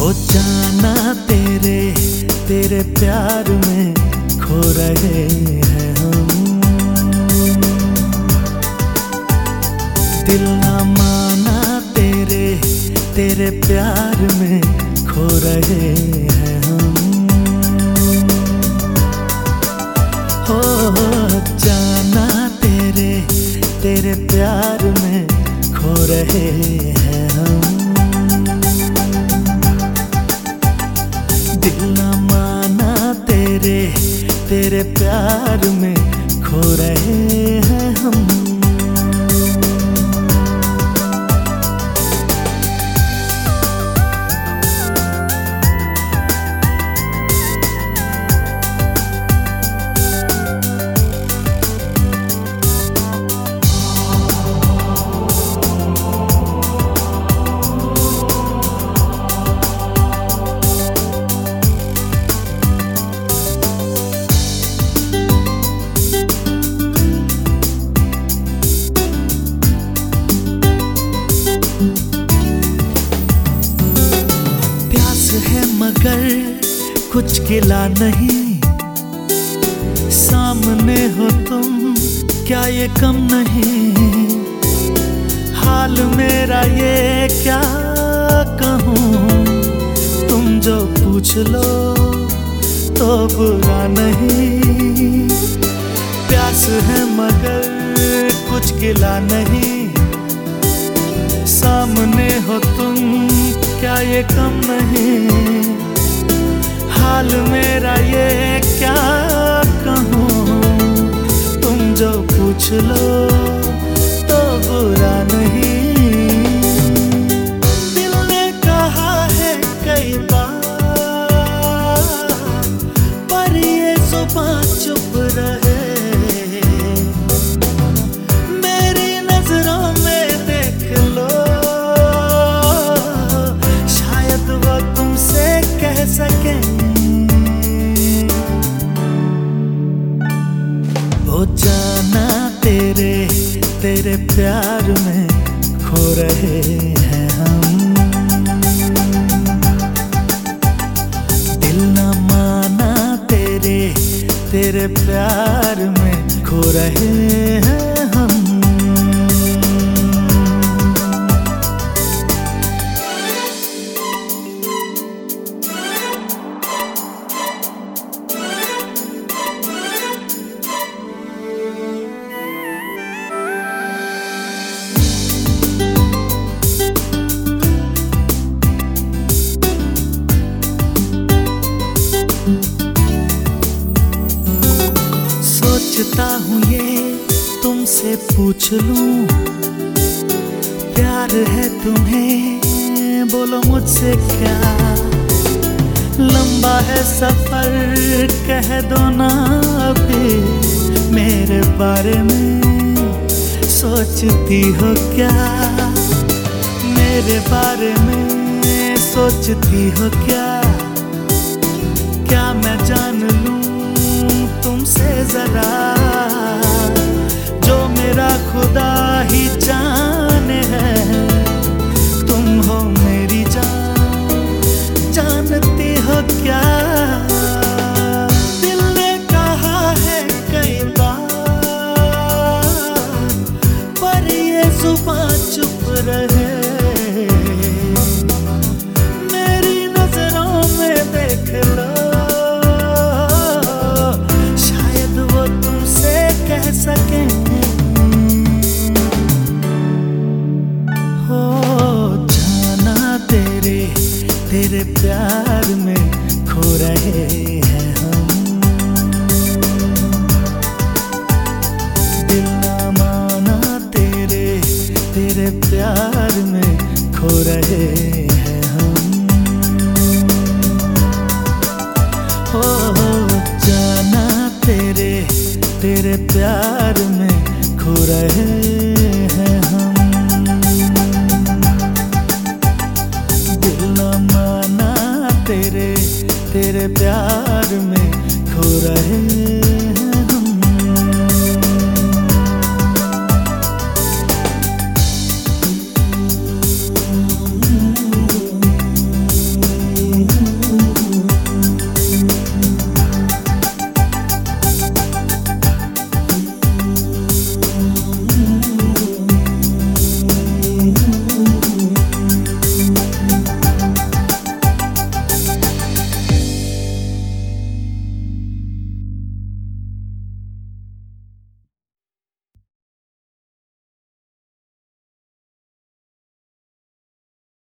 हो जाना तेरे तेरे प्यार में खो रहे हैं हम। दिल ना माना तेरे तेरे प्यार में खो रहे हैं हम। हो जाना तेरे तेरे प्यार में खो रहे हैं। तेरे प्यार में खो रहे हैं हम। प्यास है मगर कुछ गिला नहीं। सामने हो तुम, क्या ये कम नहीं? हाल मेरा ये, क्या कहूँ? तुम जो पूछ लो तो बुरा नहीं। प्यास है मगर कुछ गिला नहीं। सामने हो तुम क्या ये कम नहीं? हाल मेरा ये क्या कहूँ? तुम जो पूछ लो। जाना तेरे तेरे प्यार में खो रहे हैं हम। दिल न माना तेरे तेरे प्यार में खो रहे हैं। सोचता हूँ ये, तुमसे पूछ लूँ। प्यार है तुम्हें, बोलो मुझसे क्या? लंबा है सफ़र, कह दो ना अभी मेरे बारे में सोचती हो क्या? मेरे बारे में सोचती हो क्या? क्या मैं जान लूँ? तुमसे जरा तेरे तेरे प्यार में खो रहे हैं हम। दिल ना माना तेरे तेरे प्यार में खो रहे हैं हम। हो, जाना तेरे तेरे प्यार में खो रहे तेरे तेरे प्यार में खो रहे